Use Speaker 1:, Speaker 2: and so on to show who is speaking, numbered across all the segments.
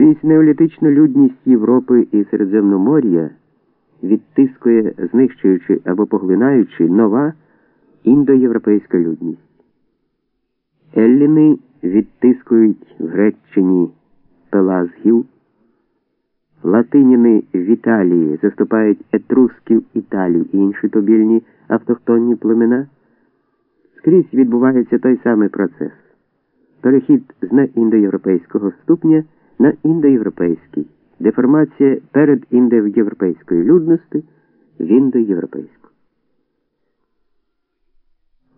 Speaker 1: Скрізь неолітичну людність Європи і Середземномор'я відтискує, знищуючи або поглинаючи нова індоєвропейська людність. Елліни відтискують в Греччині пелазгів, латиніни в Італії заступають етрусків Італію і інші тобільні автохтонні племена. Скрізь відбувається той самий процес перехід з неіндоєвропейського ступня на індоєвропейський, деформація перед індоєвропейської людності в індоєвропейську.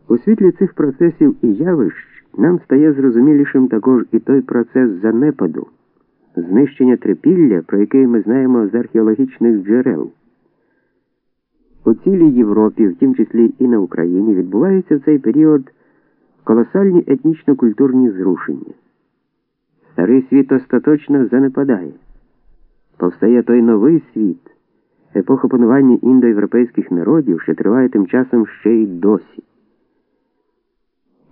Speaker 1: У світлі цих процесів і явищ нам стає зрозумілішим також і той процес занепаду, знищення трипілля, про який ми знаємо з археологічних джерел. У цілій Європі, в тім числі і на Україні, відбуваються в цей період колосальні етнічно-культурні зрушення. Старий світ остаточно занепадає. Повстає той новий світ, епоха панування індоєвропейських народів, що триває тим часом ще й досі.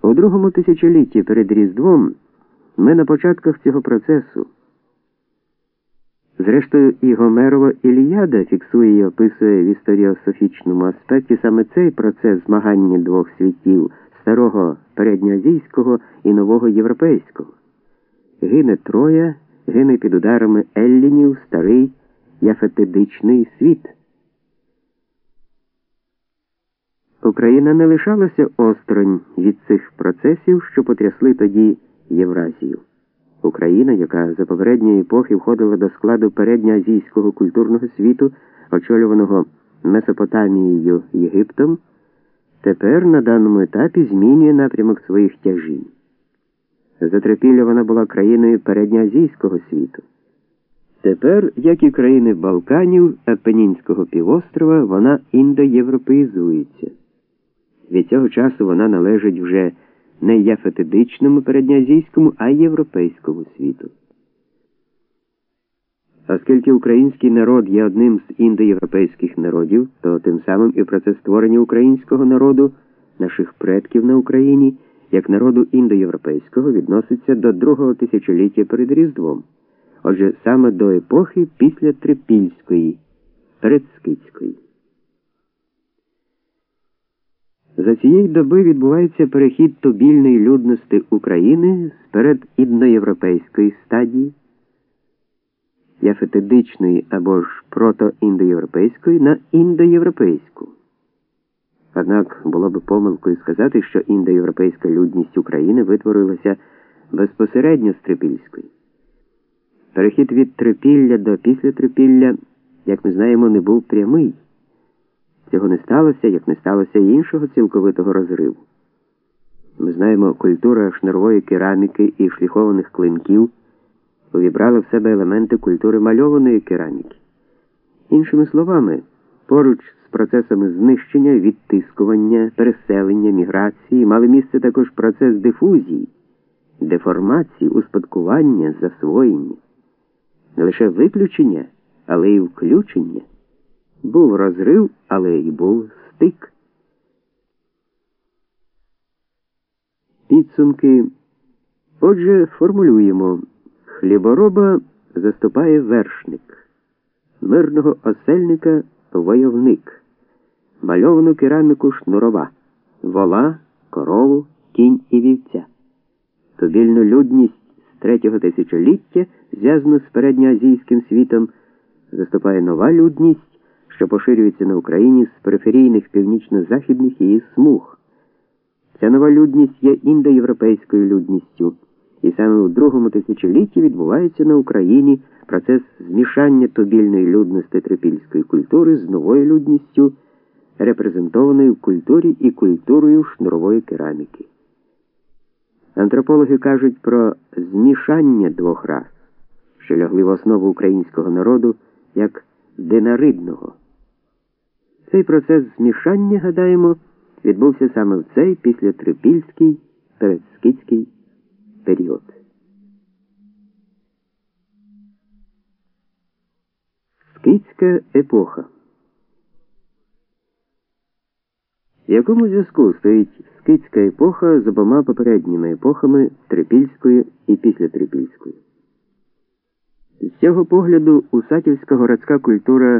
Speaker 1: У другому тисячолітті перед Різдвом ми на початках цього процесу. Зрештою, і Гомерова Іліяда фіксує і описує в історіософічному аспекті саме цей процес змагання двох світів старого передньоазійського і нового європейського. Гине Троя, гине під ударами Еллінів старий яфетидичний світ. Україна не лишалася осторонь від цих процесів, що потрясли тоді Євразію. Україна, яка за попередньої епохи входила до складу передньоазійського культурного світу, очолюваного Месопотамією Єгиптом, тепер на даному етапі змінює напрямок своїх тяжінь. Затрапілля вона була країною передньоазійського світу. Тепер, як і країни Балканів, Апенінського півострова, вона індоєвропеїзується. Від цього часу вона належить вже не яфетидичному передньоазійському, а європейському світу. Оскільки український народ є одним з індоєвропейських народів, то тим самим і процес створення українського народу, наших предків на Україні, як народу індоєвропейського, відноситься до другого тисячоліття перед Різдвом, отже, саме до епохи після Трипільської, передскицької. За цієї доби відбувається перехід тобільної людності України з передідноєвропейської стадії, яфетидичної або ж протоіндоєвропейської на індоєвропейську. Однак було би помилкою сказати, що індоєвропейська людність України витворилася безпосередньо з Трипільської. Перехід від трипілля до післятрипілля, як ми знаємо, не був прямий. Цього не сталося, як не сталося і іншого цілковитого розриву. Ми знаємо, культура шнурової кераміки і шліхованих клинків увібрала в себе елементи культури мальованої кераміки. Іншими словами, поруч з процесами знищення, відтискування, переселення, міграції мали місце також процес дифузії, деформації, успадкування, засвоєння, не лише виключення, але й включення. Був розрив, але й був стик. Підсумки. Отже, формулюємо. Хлібороба заступає вершник, мирного осельника войовник, мальовану кераміку шнурова, вола, корову, кінь і вівця. Тубільну людність з третього тисячоліття, зв'язану з передньоазійським світом, заступає нова людність що поширюється на Україні з периферійних північно-західних її смуг. Ця нова людність є індоєвропейською людністю, і саме у другому тисячолітті відбувається на Україні процес змішання тобільної людності трипільської культури з новою людністю, репрезентованою в культурі і культурою шнурової кераміки. Антропологи кажуть про змішання двох рас, що лягли в основу українського народу як динаридного. Цей процес змішання, гадаємо, відбувся саме в цей післятрипільський передскітський період. Скітська епоха. В якому зв'язку стоїть скітська епоха з обома попередніми епохами трипільською і післятрипільською? цього погляду усатівська городська культура